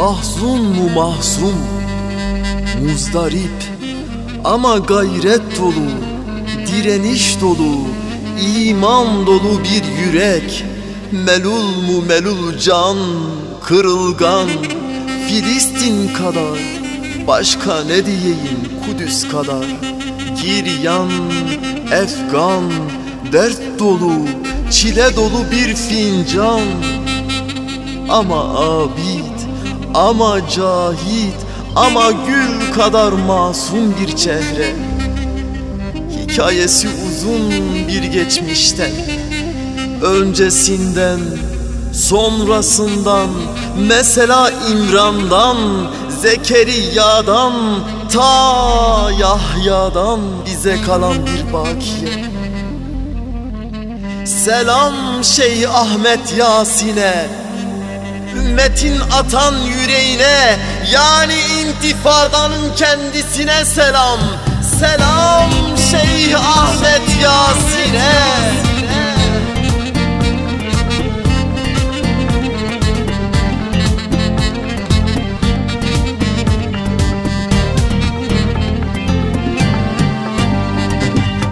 Mahzun mu mahzun? Muzdarip ama gayret dolu Direniş dolu iman dolu bir yürek. Melul mu melul can Kırılgan Filistin kadar. Başka ne diyeyim Kudüs kadar? Giryan Efgan Dert dolu Çile dolu bir fincan. Ama abid Ama cahit Ama gül kadar masum bir çehre. Hikayesi uzun bir geçmişten Öncesinden Sonrasından Mesela İmran'dan Zekeriya'dan Ta Yahya'dan bize kalan bir bakiye. Selam Şeyh Ahmet Yasin'e Ümmetin atan yüreğine Yani intifadanın kendisine selam. Selam Şeyh Ahmet Yasin'e.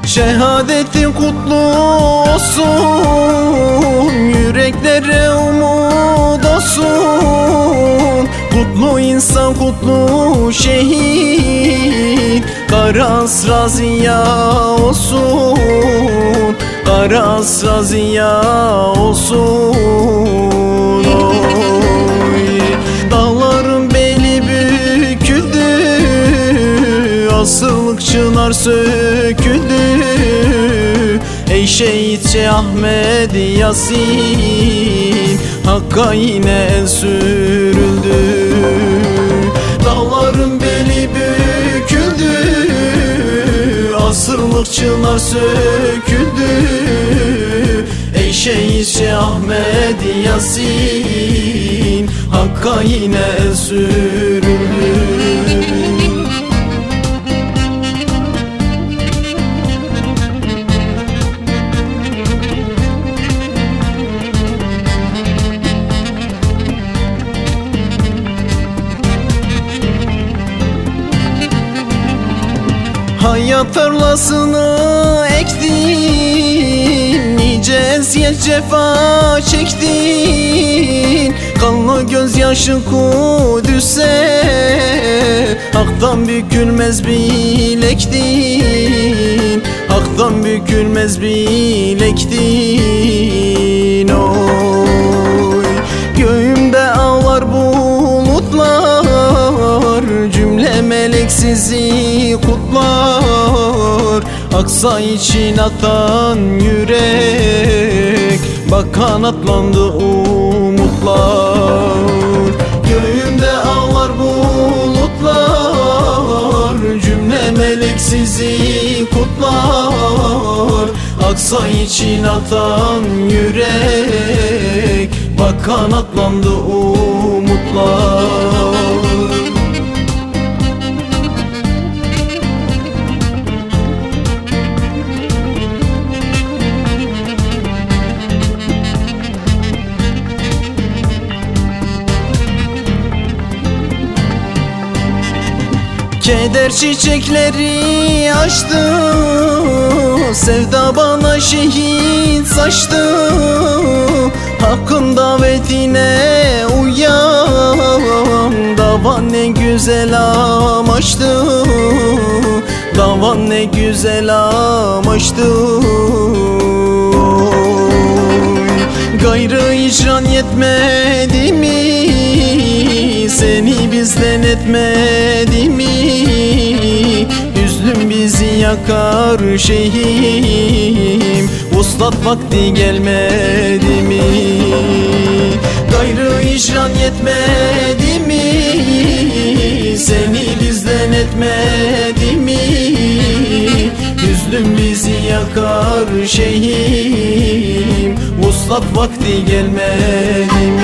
Şehadetin kutlu olsun Yüreklere Kutlu insan kutlu şehit. Karas razıya olsun. Karas razıya olsun. Oy. Dağların beli büküldü. Asılık çınar söküldü Ey şehit Şeyh Ahmet Yasin Hakka yine sürüldü. Dağların beli büküldü Asırlık çınar söküldü. Ey şehit Şeyh Ahmet Yasin Hakka yine sürüldü Hayat tarlasını ektin Nice eziyet cefa çektin. Kanlı gözyaşı Kudüs'e Hak'tan bükülmez bilektin. Hak'tan bükülmez bilektin. Oy Göğümde ağlar bulutlar Cümle melek sizi kutlar Aksa için atan yürek Bak kanatlandı umutlar. Göğümde ağlar bulutlar Cümle melek sizi kutlar. Aksa için atan yürek Bak kanatlandı umutlar Keder çiçekleri açtı Sevda bana şehit saçtı. Hakkın davetine uyan Davan ne güzel amaçtı Davan ne güzel amaçtı Gayrı icran yetmedi mi? Seni bizden etmedi mi yakar şeyhim. Vuslat vakti gelmedi mi? Gayrı icran yetmedi mi? Seni bizden etmedi mi? Hüznün bizi yakar şeyhim. Vuslat vakti gelmedi mi